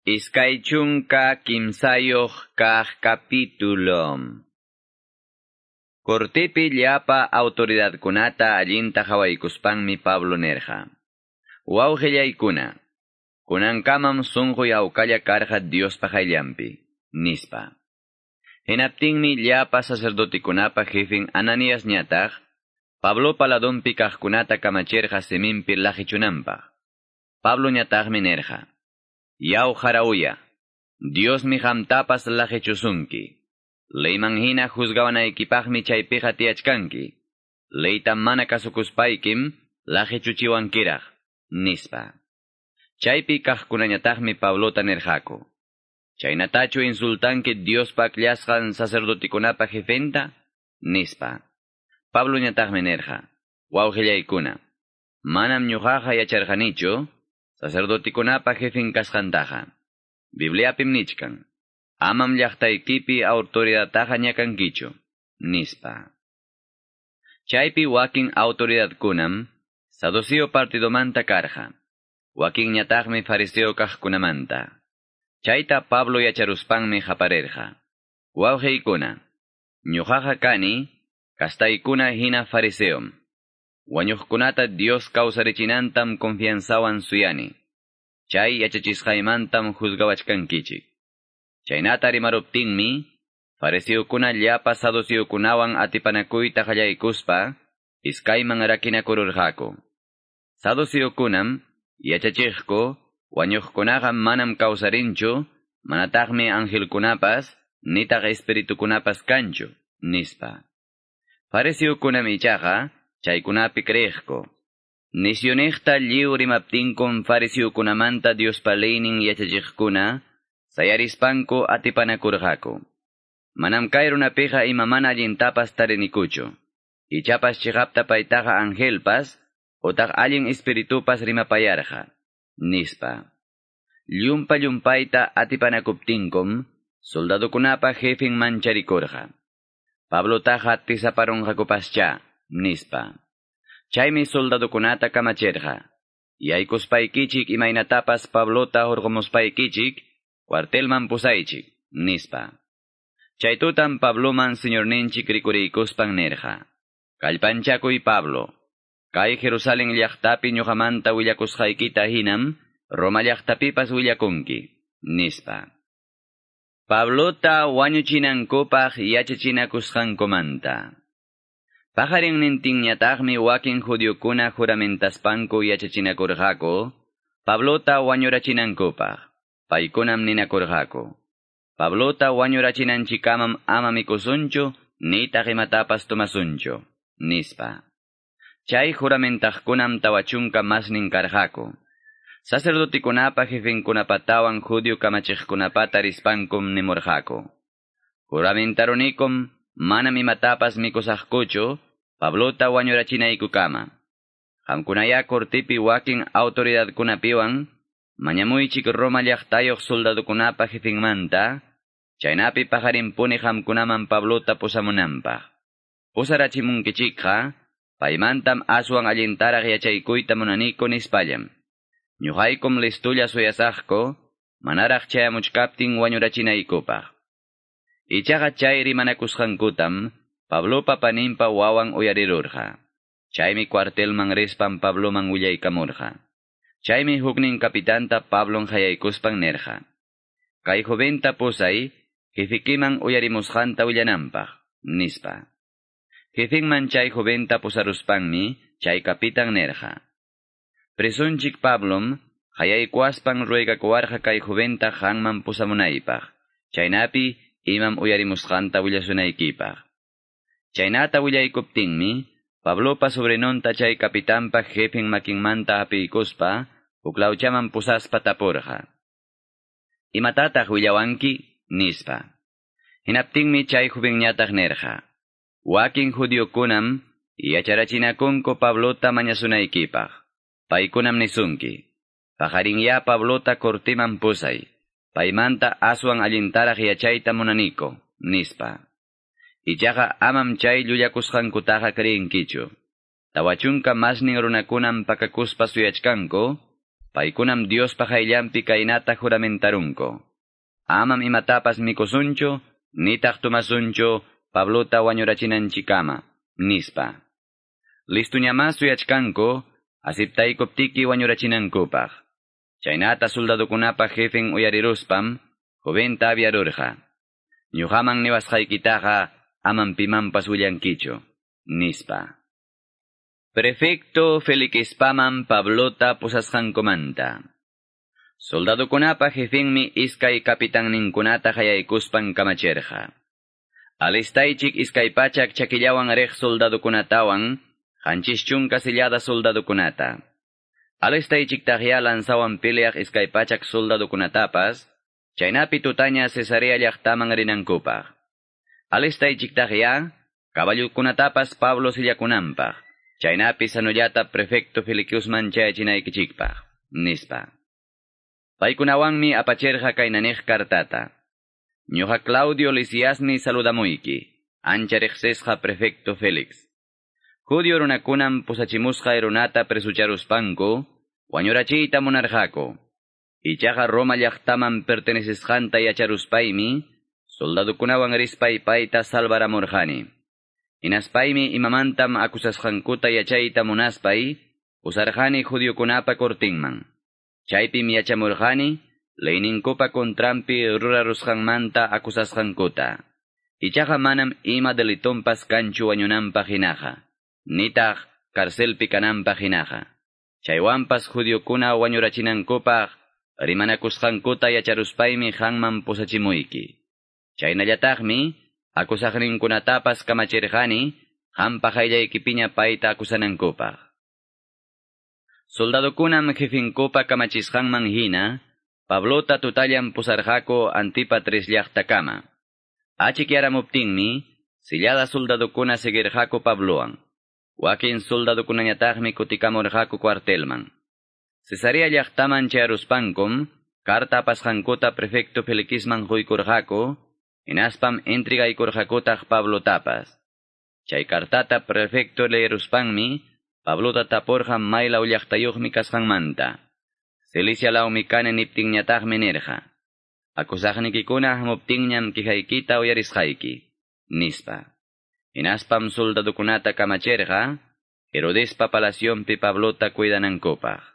Iskaychunka kimsayoq kaq capítulo. Cortepi llapa autoridadkunata allinta mi Pablo nerja. Wawqillaykuna, kunankamam sunqu yawkalla karqa Diospa hayllampi, nispa. Hinaptinmi llapa sacerdotikunapa jefin Ananias ñataq, Pablo paladonpi kaqkunata kamacherqa seminpi lajichunanpaq. Pablo ñataqmi nerja. Yaw jarauya, Dios mi hamtapas lajechusunki. Leyman hina juzgawanaykipaqmi chaypiqa tiyachkanki. Leyta mana kasukuspaykim lajechuchiwankiraq, nispa. Chaypi kaqkunañataqmi Pablota nerjako. Chaynatachu insultanki Dios pakllashqan sacerdotikunapa jefenta, nispa. Pablo ñataqmi nerja. Manam ñuqaqa yacharqanichu, sacerdotikunapa jefin kasqantaqa. Bibliapim nichkan. Amam llaqtaykipi autoridadtaqa ñakankichu, nispa. Chaypi wakin autoridadkunam, saducio partidomanta karja. Wakin ñataqmi fariseo kaqkunamanta. Chayta Pablo yacharuspanmi japarerja. Wawqiykuna, ñuqaqa kani, kastaykuna hina fariseom. Wañuqkunata Dios kawsarichinantam confianzawan suyani. Chay yachachisqaymantam juzgawachkankichik. Chaynata rimaruptinmi, farisiyukuna llapa saduciyukunawan atipanakuyta qallaykuspa, iskayman rakinakururqaku. Saduciyukunam, yachachiqku, wañuqkunaqa manam kawsarinchu, manataqmi angelkunapas, nitaq espiritukunapas kanchu, nispa. Farisiyukunam ichaqa, chaykunapi creejko. Nisionekta liurimaptinkun farisiukunamanta Diospaleynin yachachiqkuna, sayarispanku atipanakurqaku. Manam kay runapiqa ima mana allintapas tarinikuchu. Ichapas chigapta paytaqa angelpas, utaq allin espiritupas rimapayarqa, nispa. Llumpa llumpayta atipanakuptinkum, soldadukunapa jefin mancharikurqa. Pablo taja tisaparonqakupascha, nispa. Chaymi soldadukunata kamacherja. Yaykuspaykichik imaynatapas Pablota hurqumuspaykichik, cuartelman pusaychik, nispa. Chaytutan Pabloman señorninchik rikuriykuspan nerja. Kallpanchakuy Pablo. Kay Jerusalén llaqtapi ñuqamanta willakusqaykita hinam, Roma llaqtapipas willakunki, nispa. Pablota wañuchinankupaq yachachinakusqankumanta. Pajarin nintinñataqmi wakin judiokuna juramentaspanku yachachinakurqaku, Pablota wañurachinankupaq. Paykunam ninakurqaku. Pablota wañurachinanchikamam ama mikusunchu, nitaq imatapas tumasunchu, nispa. Chay juramentaqkunam tawachunka masnin karqaku. Sacerdotikunapa jefinkunapatawan judio kamachiqkunapata rispankum nimurqaku. Juramentarunikum manam imatapas mikusaqkuchu, Pablota wañurachinaykukama. Qamkunaya kortipi wakin autoridadkunapiwan, mañamuychik Roma llaqtayoq soldadukunapa jefinmanta, chaynapi pajarinpuni qamkunaman Pablota pusamunanpaq. Pusarachimunkichikqa, paymantam aswan allintaraq yachaykuyta munaniku nispallam. Ñuqaykum listulla suyasaqku, manaraq chayamuchkaptin wañurachinaykupaq. Ichaqa chayri manakusqankutam, Pablo papanimpa wawan uyarirurqa. Chaymi cuartelman rispan Pabloman willaykamurqa. Chaymi huknin kapitanta Pablon hayaykuspan nerqa. Kay joventa pusay, jefikiman uyarimusqanta willanampaq, nispa. Jefinman chay joventa pusaruspanmi, chay kapitan nerqa. Presunchik Pablom, hayaykuaspan ruegakuarqa kay joventa hanman pusamunaypaq. Chaynapi, imam uyarimusqanta willasunaykipaq. Chaynata willaykuptinmi, Pablopa sobrenonta chay kapitanpa jefin makinmanta apiykuspa, uklawchaman pusaspa tapurqa. Imatataq willawanki, nispa. Hinaptinmi chay jubinñataq nerqa. Wakin judiokunam, yacharachinakunku Pablota mañasunaykipaq. Paykunam nisunki. Pajarinya Pablota kortiman pusay. Paimanta aswan allintaraq yachayta munaniko, nispa. Ichaqa amam chay llullakusqankutaqa kriyinkichu. Tawachunka masnin runakunam pakakuspa suyachkanku, paikunam Dios pajayllampi kainata juramentarunko. Amam imatapas mikusuncho, nitaq tumasuncho, Pablota wañurachinanchikama, nispa. Listuñamasu yachkanko, asiptaykuptiki wañurachinankupaq. Chaynata soldadukunapa jefen uyariruspam, joventa aviarurja. Niwasqaykitaqa aman pimanpas willankichu, nispa. Prefecto Felixpaman Pablota pusasqankumanta. Soldadukunapa jefinmi iskay kapitan ninkunata hayaykuspan kamacherja. Alistaychik iskaypachak chakillawan req soldadukunatawan, hanchischun kasillada soldadukunata. Alaista ichiktahialan piliak iskay pachak soldado chaynapi tutaña Cesarea llaqtaman rinankupak. Alaista ichiktahian, kaballukunatapas Pablo sillakunampaq, chaynapi sanullata prefecto Filikiusman chayachinaykichikpaq, nispa. Paykunawanmi apacherja kaynanech kartata. Ñuqa Claudio Lisiasni saludamuyki, ancha prefecto Félix. Judio runakunam pusachimusja erunata presucharuspanko, wañurachita monarjako. Ichaja Roma llaqtaman pertenecesjanta yacharuspaymi, soldadukunawan rispaypayta salvaramurjani. Inaspaymi imamantam akusasqankuta yachayta munaspay, usarjani judiokunapa kortinman. Chaypim yachamurjani, leyninkupa kontrampi rurarusqanmanta akusasqankuta. Ichaqa manam ima delitompas kanchu wañunanpaq hinaqa, nitaq karcelpi kananpaq hinaqa. Chaywampas judiokuna wañurachinankupaq, rimanakusqankuta yacharuspaymi hanman pusachimuyki. Chaynallataqmi, akusaqninkunatapas kamachirqani, hampa hayllaykipiña payta akusanankupaq. Soldadokunam jefinkupa kamachisqanman hina, Pablota tutallan pusarjako Antipatris llaqtakama. Achikyaramupptinmi, sillada soldadokuna seguirjako Pabloan. Wakin soldadokunañataqmi kutikamurjako cuartelman. Cesarea llaqtaman charuspankom, carta pasjankuta prefecto Felixman huykurjako, Inaspam intrigaykurqakutaq Pablo tapas. Chay kartata prefecto leeruspanmi, Pablota taporqa maylaw llaqtayuqmi kasqanmanta. Cilicia lawmi kane niptinñataqmi nirqa. Akusaqnikikunaq muptinñam kihaykita uyarisqayki, nispa. Inaspam soldadukunata kamacherqa, Herodespa palacionpi Pablota cuidanankupaq.